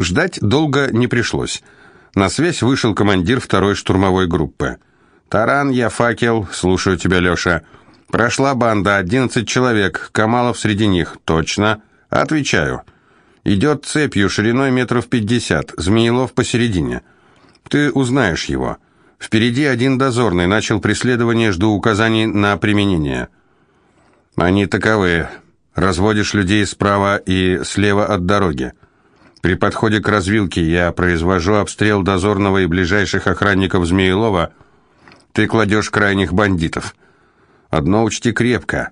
Ждать долго не пришлось. На связь вышел командир второй штурмовой группы. «Таран, я факел. Слушаю тебя, Леша. Прошла банда, одиннадцать человек. Камалов среди них. Точно. Отвечаю. Идет цепью шириной метров пятьдесят. Змеелов посередине. Ты узнаешь его. Впереди один дозорный. Начал преследование, жду указаний на применение». «Они таковы. Разводишь людей справа и слева от дороги. При подходе к развилке я произвожу обстрел дозорного и ближайших охранников Змеелова. Ты кладешь крайних бандитов. Одно учти крепко.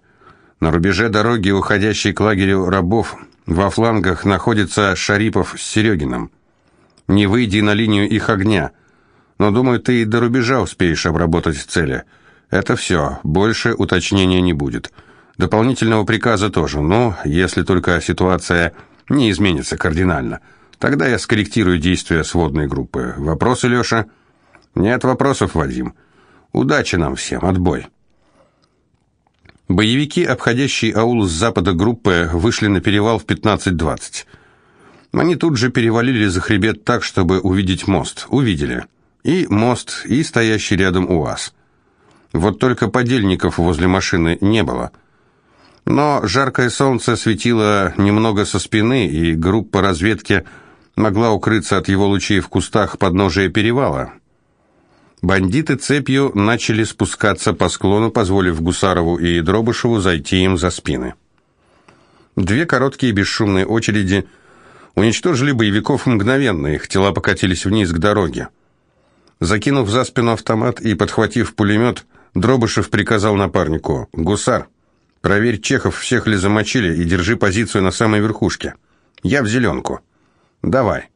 На рубеже дороги, уходящей к лагерю рабов, во флангах находится Шарипов с Серегиным. Не выйди на линию их огня. Но, думаю, ты и до рубежа успеешь обработать цели. Это все. Больше уточнения не будет. Дополнительного приказа тоже. Ну, если только ситуация не изменится кардинально. Тогда я скорректирую действия сводной группы. Вопросы, Леша? Нет вопросов, Вадим. Удачи нам всем. Отбой. Боевики, обходящие аул с запада группы, вышли на перевал в 15.20. Они тут же перевалили за хребет так, чтобы увидеть мост. Увидели. И мост, и стоящий рядом УАЗ. Вот только подельников возле машины не было. Но жаркое солнце светило немного со спины, и группа разведки могла укрыться от его лучей в кустах подножия перевала. Бандиты цепью начали спускаться по склону, позволив Гусарову и Дробышеву зайти им за спины. Две короткие бесшумные очереди уничтожили боевиков мгновенно, их тела покатились вниз к дороге. Закинув за спину автомат и подхватив пулемет, Дробышев приказал напарнику «Гусар, Проверь чехов, всех ли замочили, и держи позицию на самой верхушке. Я в зеленку. Давай.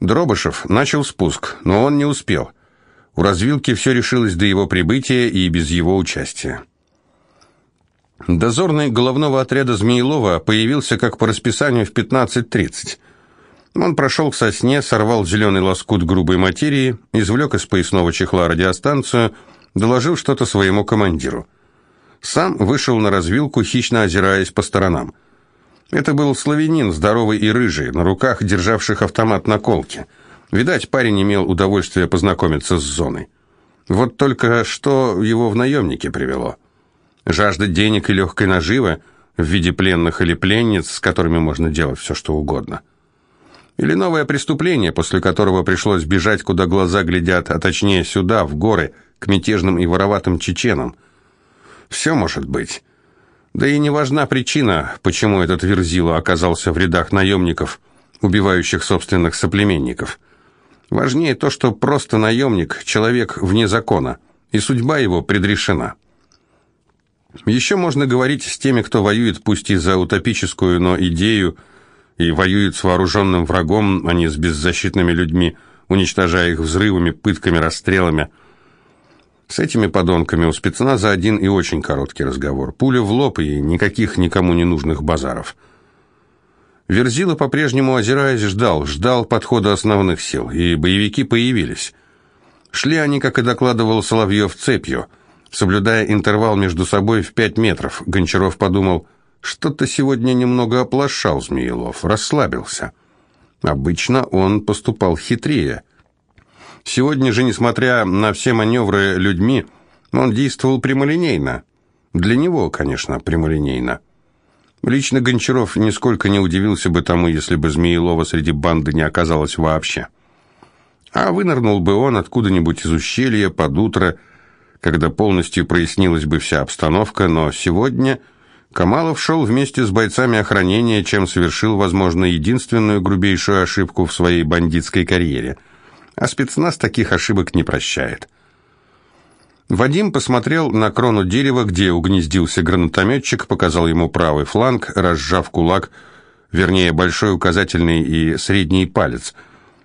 Дробышев начал спуск, но он не успел. У развилки все решилось до его прибытия и без его участия. Дозорный головного отряда Змеилова появился как по расписанию в 15.30. Он прошел к сосне, сорвал зеленый лоскут грубой материи, извлек из поясного чехла радиостанцию, доложил что-то своему командиру. Сам вышел на развилку, хищно озираясь по сторонам. Это был славянин, здоровый и рыжий, на руках державших автомат на колке. Видать, парень имел удовольствие познакомиться с зоной. Вот только что его в наемники привело. Жажда денег и легкой наживы в виде пленных или пленниц, с которыми можно делать все, что угодно. Или новое преступление, после которого пришлось бежать, куда глаза глядят, а точнее сюда, в горы, к мятежным и вороватым чеченам – все может быть. Да и не важна причина, почему этот Верзила оказался в рядах наемников, убивающих собственных соплеменников. Важнее то, что просто наемник, человек вне закона, и судьба его предрешена. Еще можно говорить с теми, кто воюет пусть и за утопическую, но идею, и воюет с вооруженным врагом, а не с беззащитными людьми, уничтожая их взрывами, пытками, расстрелами – с этими подонками у спецназа один и очень короткий разговор. Пуля в лоб и никаких никому не нужных базаров. Верзила по-прежнему, озираясь, ждал, ждал подхода основных сил, и боевики появились. Шли они, как и докладывал Соловьев, цепью, соблюдая интервал между собой в пять метров. Гончаров подумал, что-то сегодня немного оплошал Змеелов, расслабился. Обычно он поступал хитрее – Сегодня же, несмотря на все маневры людьми, он действовал прямолинейно. Для него, конечно, прямолинейно. Лично Гончаров нисколько не удивился бы тому, если бы Змеелова среди банды не оказалось вообще. А вынырнул бы он откуда-нибудь из ущелья под утро, когда полностью прояснилась бы вся обстановка, но сегодня Камалов шел вместе с бойцами охранения, чем совершил, возможно, единственную грубейшую ошибку в своей бандитской карьере – а спецназ таких ошибок не прощает. Вадим посмотрел на крону дерева, где угнездился гранатометчик, показал ему правый фланг, разжав кулак, вернее, большой указательный и средний палец.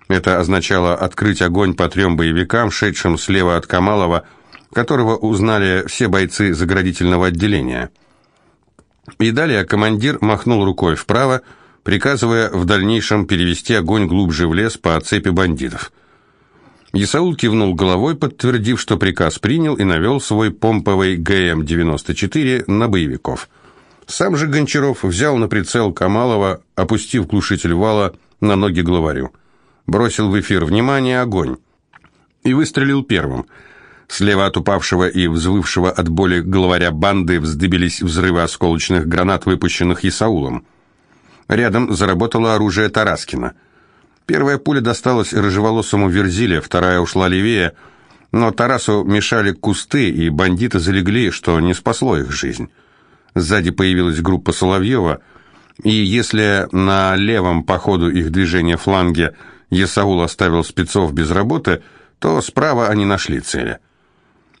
Это означало открыть огонь по трем боевикам, шедшим слева от Камалова, которого узнали все бойцы заградительного отделения. И далее командир махнул рукой вправо, приказывая в дальнейшем перевести огонь глубже в лес по цепи бандитов. Исаул кивнул головой, подтвердив, что приказ принял и навел свой помповый ГМ-94 на боевиков. Сам же Гончаров взял на прицел Камалова, опустив глушитель вала, на ноги главарю. Бросил в эфир «Внимание, огонь!» и выстрелил первым. Слева от упавшего и взвывшего от боли главаря банды вздыбились взрывы осколочных гранат, выпущенных Исаулом. Рядом заработало оружие Тараскина. Первая пуля досталась рыжеволосому Верзиле, вторая ушла левее, но Тарасу мешали кусты, и бандиты залегли, что не спасло их жизнь. Сзади появилась группа Соловьева, и если на левом по ходу их движения фланге Есаул оставил спецов без работы, то справа они нашли цели.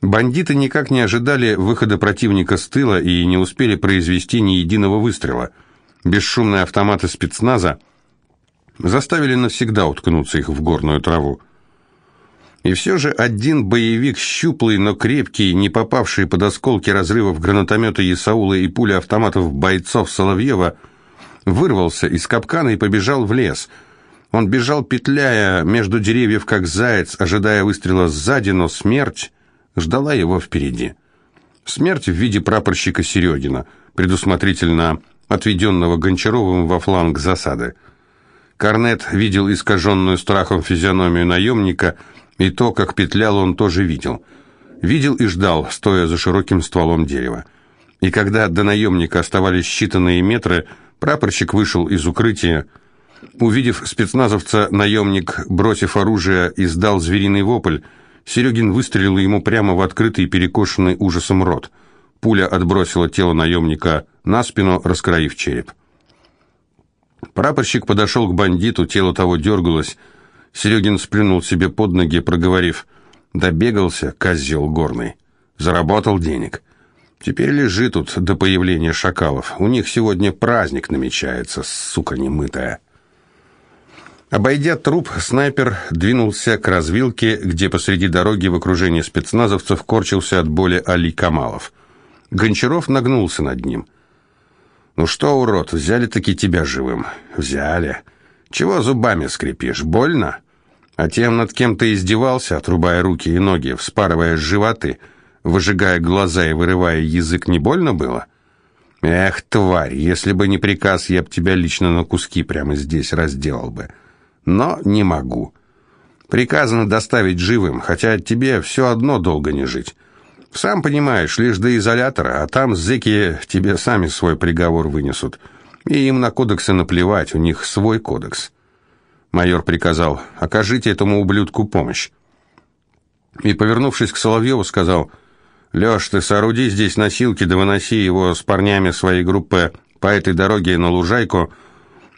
Бандиты никак не ожидали выхода противника с тыла и не успели произвести ни единого выстрела. Бесшумные автоматы спецназа заставили навсегда уткнуться их в горную траву. И все же один боевик, щуплый, но крепкий, не попавший под осколки разрывов гранатомета Исаула и пули автоматов бойцов Соловьева, вырвался из капкана и побежал в лес. Он бежал, петляя между деревьев, как заяц, ожидая выстрела сзади, но смерть ждала его впереди. Смерть в виде прапорщика Серегина, предусмотрительно отведенного Гончаровым во фланг засады. Корнет видел искаженную страхом физиономию наемника – и то, как петлял, он тоже видел. Видел и ждал, стоя за широким стволом дерева. И когда до наемника оставались считанные метры, прапорщик вышел из укрытия. Увидев спецназовца, наемник, бросив оружие, издал звериный вопль. Серегин выстрелил ему прямо в открытый, перекошенный ужасом рот. Пуля отбросила тело наемника на спину, раскроив череп. Прапорщик подошел к бандиту, тело того дергалось, Серегин сплюнул себе под ноги, проговорив «Добегался, козел горный. Заработал денег. Теперь лежи тут до появления шакалов. У них сегодня праздник намечается, сука немытая». Обойдя труп, снайпер двинулся к развилке, где посреди дороги в окружении спецназовцев корчился от боли Али Камалов. Гончаров нагнулся над ним. «Ну что, урод, взяли-таки тебя живым?» «Взяли. Чего зубами скрипишь? Больно? А тем, над кем ты издевался, отрубая руки и ноги, вспарывая животы, выжигая глаза и вырывая язык, не больно было? Эх, тварь, если бы не приказ, я б тебя лично на куски прямо здесь разделал бы. Но не могу. Приказано доставить живым, хотя тебе все одно долго не жить. Сам понимаешь, лишь до изолятора, а там зэки тебе сами свой приговор вынесут». И им на кодексы наплевать, у них свой кодекс. Майор приказал, окажите этому ублюдку помощь. И, повернувшись к Соловьеву, сказал, «Леш, ты сооруди здесь носилки, да выноси его с парнями своей группы по этой дороге на лужайку,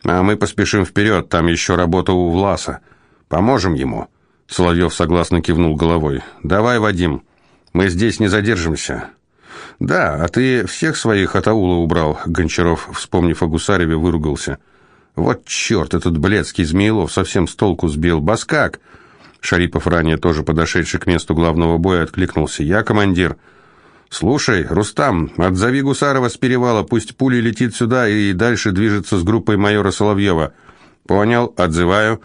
а мы поспешим вперед, там еще работа у Власа. Поможем ему». Соловьев согласно кивнул головой. «Давай, Вадим, мы здесь не задержимся. «Да, а ты всех своих от аула убрал», — Гончаров, вспомнив о Гусареве, выругался. «Вот черт, этот бледский Змеилов совсем с толку сбил. Баскак!» Шарипов, ранее тоже подошедший к месту главного боя, откликнулся. «Я командир». «Слушай, Рустам, отзови Гусарова с перевала, пусть пули летит сюда и дальше движется с группой майора Соловьева». «Понял, отзываю».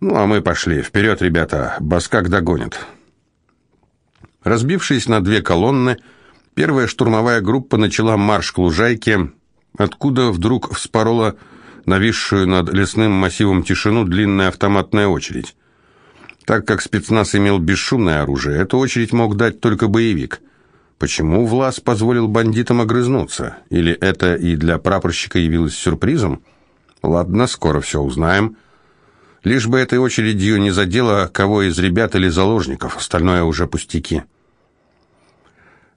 «Ну, а мы пошли. Вперед, ребята, Баскак догонит». Разбившись на две колонны, Первая штурмовая группа начала марш к лужайке, откуда вдруг вспорола нависшую над лесным массивом тишину длинная автоматная очередь. Так как спецназ имел бесшумное оружие, эту очередь мог дать только боевик. Почему Влас позволил бандитам огрызнуться? Или это и для прапорщика явилось сюрпризом? Ладно, скоро все узнаем. Лишь бы этой очередью не задело кого из ребят или заложников, остальное уже пустяки.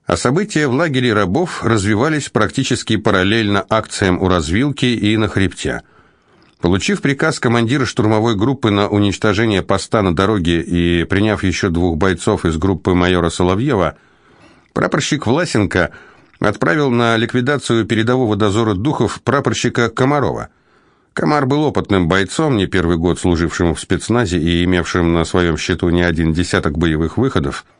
А события в лагере рабов развивались практически параллельно акциям у развилки и на хребте. Получив приказ командира штурмовой группы на уничтожение поста на дороге и приняв еще двух бойцов из группы майора Соловьева, прапорщик Власенко отправил на ликвидацию передового дозора духов прапорщика Комарова. Комар был опытным бойцом, не первый год служившим в спецназе и имевшим на своем счету не один десяток боевых выходов –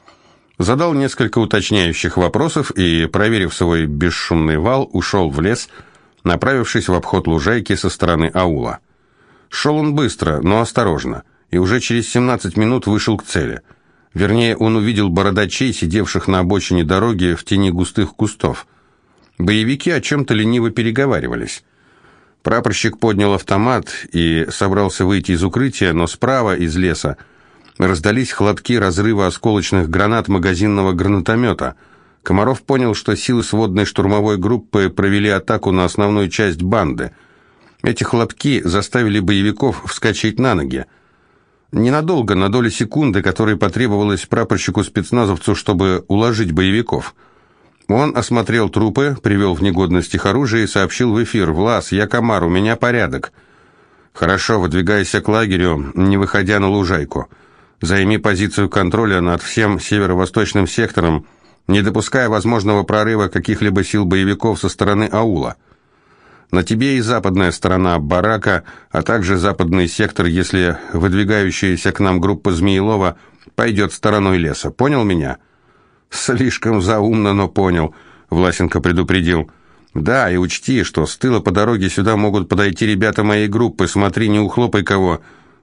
задал несколько уточняющих вопросов и, проверив свой бесшумный вал, ушел в лес, направившись в обход лужайки со стороны аула. Шел он быстро, но осторожно, и уже через 17 минут вышел к цели. Вернее, он увидел бородачей, сидевших на обочине дороги в тени густых кустов. Боевики о чем-то лениво переговаривались. Прапорщик поднял автомат и собрался выйти из укрытия, но справа, из леса, раздались хлопки разрыва осколочных гранат магазинного гранатомета. Комаров понял, что силы сводной штурмовой группы провели атаку на основную часть банды. Эти хлопки заставили боевиков вскочить на ноги. Ненадолго, на доли секунды, которой потребовалось прапорщику-спецназовцу, чтобы уложить боевиков – он осмотрел трупы, привел в негодность их оружие и сообщил в эфир. «Влас, я комар, у меня порядок». «Хорошо, выдвигайся к лагерю, не выходя на лужайку. Займи позицию контроля над всем северо-восточным сектором, не допуская возможного прорыва каких-либо сил боевиков со стороны аула. На тебе и западная сторона барака, а также западный сектор, если выдвигающаяся к нам группа Змеелова пойдет стороной леса. Понял меня?» «Слишком заумно, но понял», — Власенко предупредил. «Да, и учти, что с тыла по дороге сюда могут подойти ребята моей группы. Смотри, не ухлопай кого».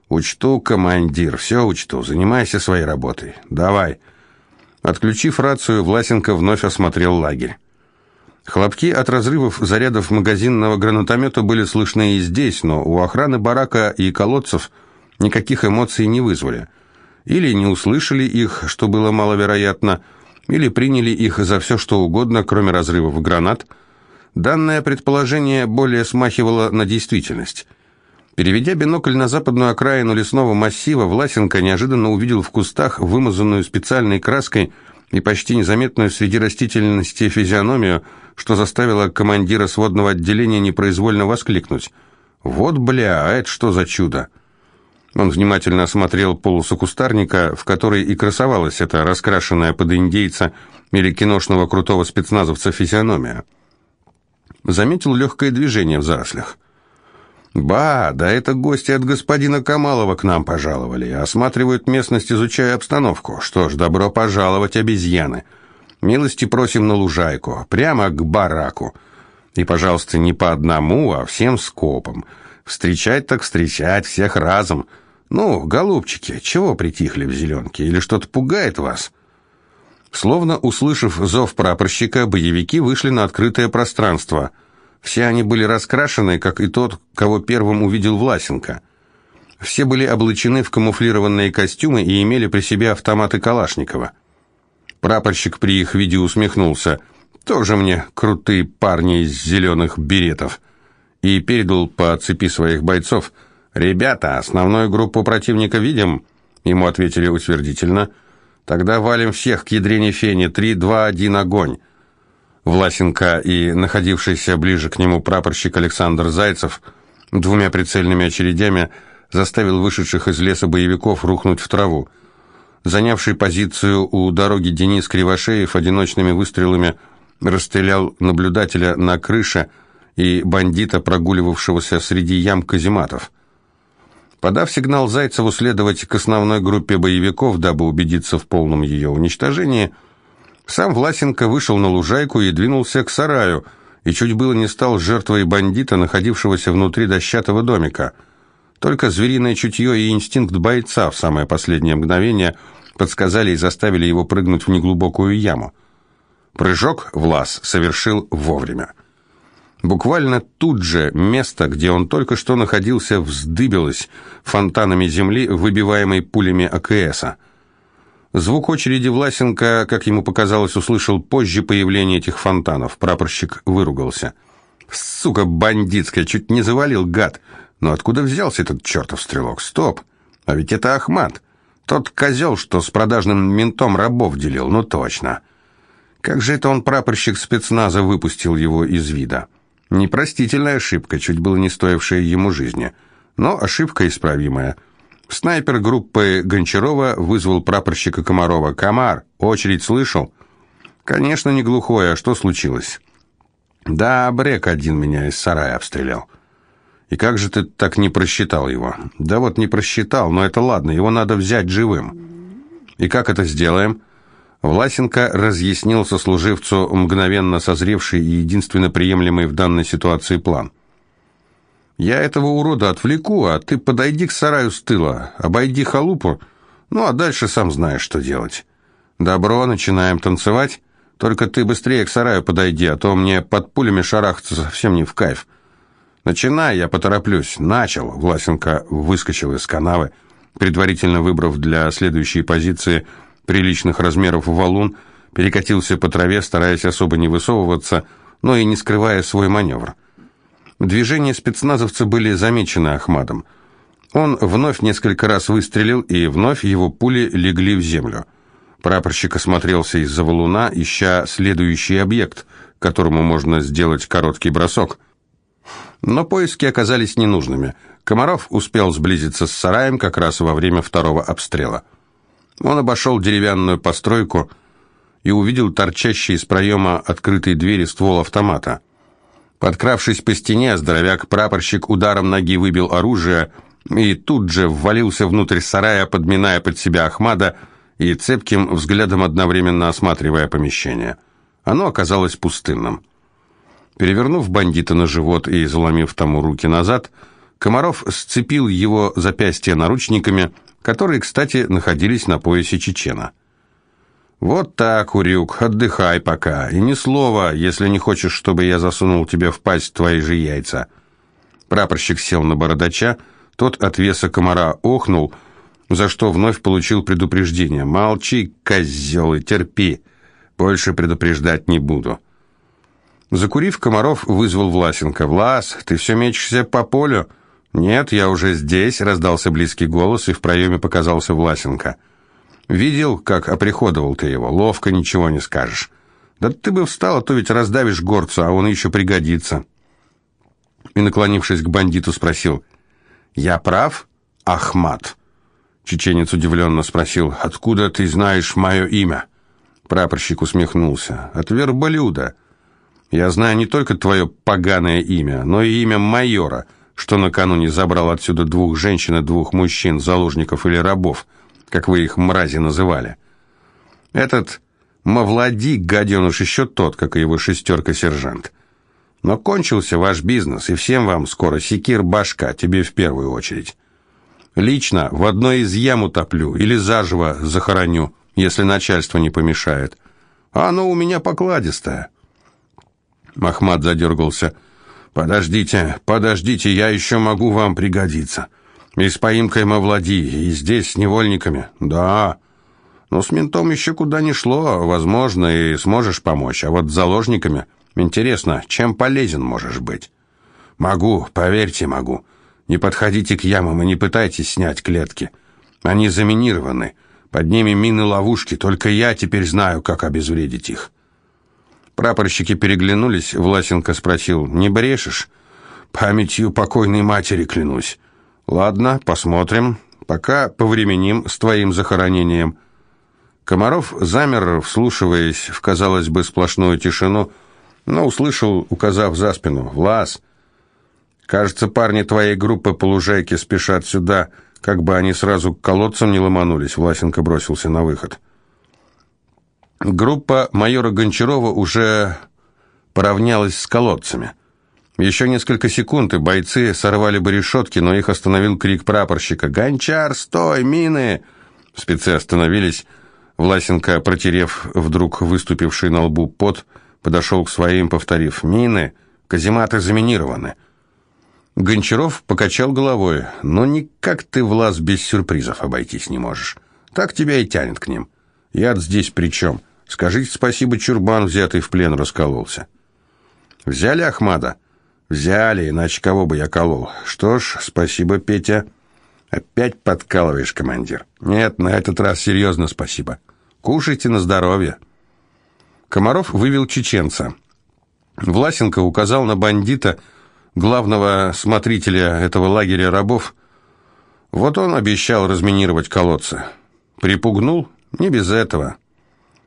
«Учту, командир, все учту. Занимайся своей работой. Давай». Отключив рацию, Власенко вновь осмотрел лагерь. Хлопки от разрывов зарядов магазинного гранатомета были слышны и здесь, но у охраны барака и колодцев никаких эмоций не вызвали. Или не услышали их, что было маловероятно, или приняли их за все, что угодно, кроме разрывов гранат. Данное предположение более смахивало на действительность. Переведя бинокль на западную окраину лесного массива, Власенко неожиданно увидел в кустах вымазанную специальной краской и почти незаметную среди растительности физиономию, что заставило командира сводного отделения непроизвольно воскликнуть. «Вот бля, а это что за чудо?» Он внимательно осмотрел полосу кустарника, в которой и красовалась эта раскрашенная под индейца или киношного крутого спецназовца физиономия. Заметил легкое движение в зарослях. «Ба, да это гости от господина Камалова к нам пожаловали. Осматривают местность, изучая обстановку. Что ж, добро пожаловать, обезьяны. Милости просим на лужайку, прямо к бараку. И, пожалуйста, не по одному, а всем скопом. Встречать так встречать, всех разом». «Ну, голубчики, чего притихли в зеленке? Или что-то пугает вас?» Словно услышав зов прапорщика, боевики вышли на открытое пространство. Все они были раскрашены, как и тот, кого первым увидел Власенко. Все были облачены в камуфлированные костюмы и имели при себе автоматы Калашникова. Прапорщик при их виде усмехнулся. «Тоже мне крутые парни из зеленых беретов!» и передал по цепи своих бойцов – «Ребята, основную группу противника видим?» Ему ответили утвердительно. «Тогда валим всех к ядрене фени. Три, два, один, огонь!» Власенко и находившийся ближе к нему прапорщик Александр Зайцев двумя прицельными очередями заставил вышедших из леса боевиков рухнуть в траву. Занявший позицию у дороги Денис Кривошеев одиночными выстрелами расстрелял наблюдателя на крыше и бандита, прогуливавшегося среди ям казематов. Подав сигнал Зайцеву следовать к основной группе боевиков, дабы убедиться в полном ее уничтожении, сам Власенко вышел на лужайку и двинулся к сараю, и чуть было не стал жертвой бандита, находившегося внутри дощатого домика. Только звериное чутье и инстинкт бойца в самое последнее мгновение подсказали и заставили его прыгнуть в неглубокую яму. Прыжок Влас совершил вовремя. Буквально тут же место, где он только что находился, вздыбилось фонтанами земли, выбиваемой пулями АКСа. Звук очереди Власенко, как ему показалось, услышал позже появления этих фонтанов. Прапорщик выругался. «Сука бандитская, чуть не завалил, гад! Но откуда взялся этот чертов стрелок? Стоп! А ведь это Ахмат! Тот козел, что с продажным ментом рабов делил, ну точно!» Как же это он, прапорщик спецназа, выпустил его из вида? Непростительная ошибка, чуть было не стоившая ему жизни. Но ошибка исправимая. Снайпер группы Гончарова вызвал прапорщика Комарова. «Комар, очередь слышал?» «Конечно, не глухой, а что случилось?» «Да, Брек один меня из сарая обстрелял». «И как же ты так не просчитал его?» «Да вот не просчитал, но это ладно, его надо взять живым». «И как это сделаем?» Власенко разъяснил сослуживцу мгновенно созревший и единственно приемлемый в данной ситуации план. «Я этого урода отвлеку, а ты подойди к сараю с тыла, обойди халупу, ну а дальше сам знаешь, что делать. Добро, начинаем танцевать, только ты быстрее к сараю подойди, а то мне под пулями шарахаться совсем не в кайф. «Начинай, я потороплюсь». «Начал». Власенко выскочил из канавы, предварительно выбрав для следующей позиции приличных размеров валун, перекатился по траве, стараясь особо не высовываться, но и не скрывая свой маневр. Движения спецназовца были замечены Ахмадом. Он вновь несколько раз выстрелил, и вновь его пули легли в землю. Прапорщик осмотрелся из-за валуна, ища следующий объект, которому можно сделать короткий бросок. Но поиски оказались ненужными. Комаров успел сблизиться с сараем как раз во время второго обстрела. Он обошел деревянную постройку и увидел торчащий из проема открытой двери ствол автомата. Подкравшись по стене, здоровяк-прапорщик ударом ноги выбил оружие и тут же ввалился внутрь сарая, подминая под себя Ахмада и цепким взглядом одновременно осматривая помещение. Оно оказалось пустынным. Перевернув бандита на живот и заломив тому руки назад, Комаров сцепил его запястья наручниками, которые, кстати, находились на поясе чечена. «Вот так, Урюк, отдыхай пока, и ни слова, если не хочешь, чтобы я засунул тебе в пасть твои же яйца». Прапорщик сел на бородача, тот от веса комара охнул, за что вновь получил предупреждение. «Молчи, козел, и терпи, больше предупреждать не буду». Закурив, Комаров вызвал Власенко. «Влас, ты все мечешься по полю?» «Нет, я уже здесь», — раздался близкий голос, и в проеме показался Власенко. «Видел, как оприходовал ты его? Ловко ничего не скажешь. Да ты бы встал, а то ведь раздавишь горцу, а он еще пригодится». И, наклонившись к бандиту, спросил, «Я прав, Ахмат?» Чеченец удивленно спросил, «Откуда ты знаешь мое имя?» Прапорщик усмехнулся, «От верблюда. Я знаю не только твое поганое имя, но и имя майора» что накануне забрал отсюда двух женщин и двух мужчин, заложников или рабов, как вы их мрази называли. Этот Мавлади, гаденыш, еще тот, как и его шестерка-сержант. Но кончился ваш бизнес, и всем вам скоро секир башка, тебе в первую очередь. Лично в одной из ям утоплю или заживо захороню, если начальство не помешает. А оно у меня покладистое. Махмад задергался. «Подождите, подождите, я еще могу вам пригодиться. И с поимкой Мавлади, и здесь с невольниками. Да, но с ментом еще куда ни шло, возможно, и сможешь помочь. А вот с заложниками, интересно, чем полезен можешь быть?» «Могу, поверьте, могу. Не подходите к ямам и не пытайтесь снять клетки. Они заминированы. Под ними мины-ловушки, только я теперь знаю, как обезвредить их». Прапорщики переглянулись, Власенко спросил, «Не брешешь?» «Памятью покойной матери клянусь». «Ладно, посмотрим. Пока повременим с твоим захоронением». Комаров замер, вслушиваясь в, казалось бы, сплошную тишину, но услышал, указав за спину, «Влас, кажется, парни твоей группы по лужайке спешат сюда, как бы они сразу к колодцам не ломанулись». Власенко бросился на выход. Группа майора Гончарова уже поравнялась с колодцами. Еще несколько секунд, и бойцы сорвали бы решетки, но их остановил крик прапорщика. «Гончар, стой! Мины!» Спецы остановились. Власенко, протерев вдруг выступивший на лбу пот, подошел к своим, повторив «Мины! Казематы заминированы!» Гончаров покачал головой. «Но никак ты, Влас, без сюрпризов обойтись не можешь. Так тебя и тянет к ним. Я здесь при чем?» Скажите спасибо, чурбан, взятый в плен, раскололся. Взяли Ахмада? Взяли, иначе кого бы я колол. Что ж, спасибо, Петя. Опять подкалываешь, командир. Нет, на этот раз серьезно спасибо. Кушайте на здоровье. Комаров вывел чеченца. Власенко указал на бандита, главного смотрителя этого лагеря рабов. Вот он обещал разминировать колодцы. Припугнул? Не без этого.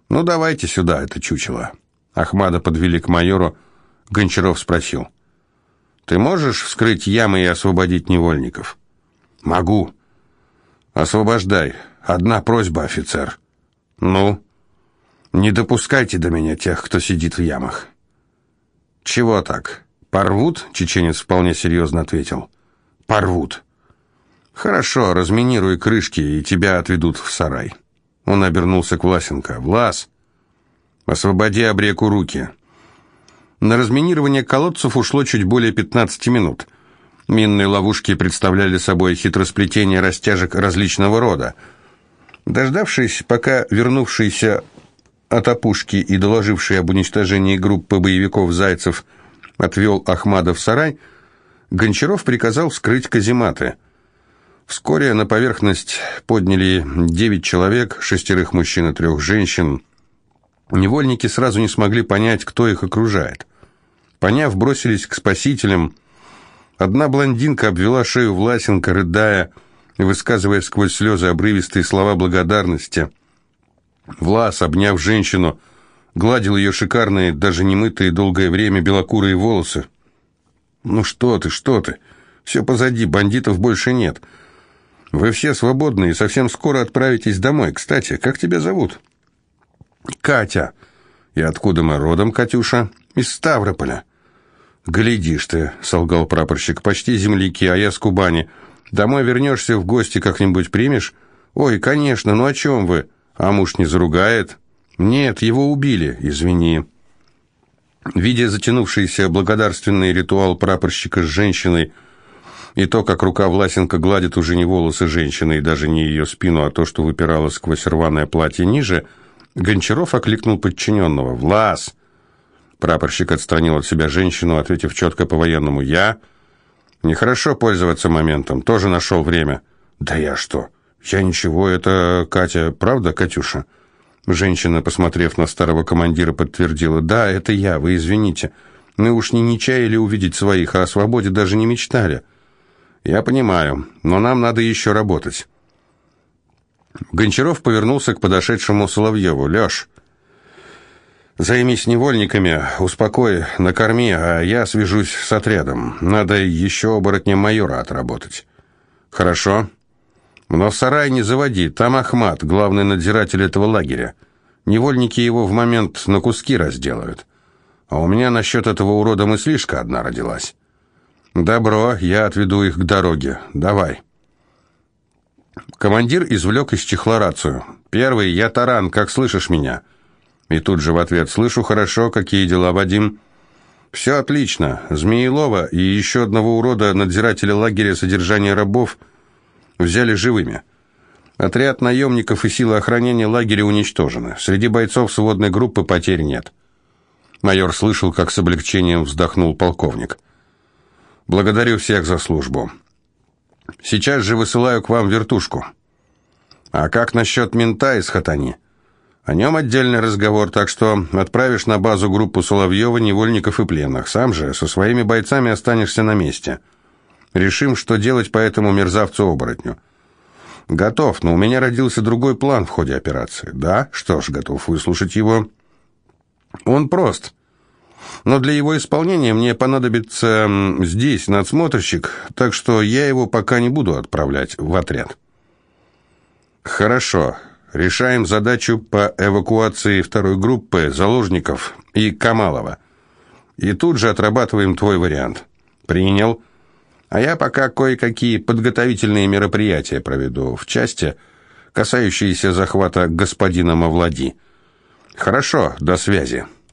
«Ну, давайте сюда это чучело». Ахмада подвели к майору. Гончаров спросил. «Ты можешь вскрыть ямы и освободить невольников?» «Могу». «Освобождай. Одна просьба, офицер». «Ну?» «Не допускайте до меня тех, кто сидит в ямах». «Чего так? Порвут?» — чеченец вполне серьезно ответил. «Порвут». «Хорошо, разминируй крышки, и тебя отведут в сарай». Он обернулся к Власенко. «Влас, освободи обреку руки». На разминирование колодцев ушло чуть более 15 минут. Минные ловушки представляли собой хитросплетение растяжек различного рода. Дождавшись, пока вернувшийся от опушки и доложивший об уничтожении группы боевиков «Зайцев» отвел Ахмада в сарай, Гончаров приказал вскрыть казематы. Вскоре на поверхность подняли девять человек, шестерых мужчин и трех женщин. Невольники сразу не смогли понять, кто их окружает. Поняв, бросились к спасителям. Одна блондинка обвела шею Власенко, рыдая, высказывая сквозь слезы обрывистые слова благодарности. Влас, обняв женщину, гладил ее шикарные, даже немытые долгое время белокурые волосы. «Ну что ты, что ты? Все позади, бандитов больше нет. Вы все свободны и совсем скоро отправитесь домой. Кстати, как тебя зовут?» «Катя». «И откуда мы родом, Катюша?» «Из Ставрополя». «Глядишь ты», — солгал прапорщик, — «почти земляки, а я с Кубани. Домой вернешься, в гости как-нибудь примешь?» «Ой, конечно, ну о чем вы?» «А муж не заругает?» «Нет, его убили, извини». Видя затянувшийся благодарственный ритуал прапорщика с женщиной и то, как рука Власенко гладит уже не волосы женщины и даже не ее спину, а то, что выпирало сквозь рваное платье ниже, Гончаров окликнул подчиненного. «Влас!» Прапорщик отстранил от себя женщину, ответив четко по-военному. «Я?» «Нехорошо пользоваться моментом. Тоже нашел время». «Да я что? Я ничего, это Катя. Правда, Катюша?» Женщина, посмотрев на старого командира, подтвердила. «Да, это я, вы извините. Мы уж не не чаяли увидеть своих, а о свободе даже не мечтали». «Я понимаю, но нам надо еще работать». Гончаров повернулся к подошедшему Соловьеву. «Леш, займись невольниками, успокой, накорми, а я свяжусь с отрядом. Надо еще оборотня майора отработать». «Хорошо». Но сарай не заводи, там Ахмат, главный надзиратель этого лагеря. Невольники его в момент на куски разделают. А у меня насчет этого урода мыслишка одна родилась. Добро, я отведу их к дороге. Давай. Командир извлек из чехла рацию. Первый, я Таран, как слышишь меня? И тут же в ответ, слышу хорошо, какие дела, Вадим? Все отлично. Змеелова и еще одного урода, надзирателя лагеря содержания рабов – взяли живыми. Отряд наемников и силы охранения лагеря уничтожены. Среди бойцов сводной группы потерь нет. Майор слышал, как с облегчением вздохнул полковник. «Благодарю всех за службу. Сейчас же высылаю к вам вертушку. А как насчет мента из Хатани? О нем отдельный разговор, так что отправишь на базу группу Соловьева, невольников и пленных. Сам же со своими бойцами останешься на месте». Решим, что делать по этому мерзавцу-оборотню. Готов, но у меня родился другой план в ходе операции. Да? Что ж, готов выслушать его. Он прост. Но для его исполнения мне понадобится здесь надсмотрщик, так что я его пока не буду отправлять в отряд. Хорошо. Решаем задачу по эвакуации второй группы заложников и Камалова. И тут же отрабатываем твой вариант. Принял. А я пока кое-какие подготовительные мероприятия проведу в части, касающиеся захвата господина Мавлади. Хорошо, до связи.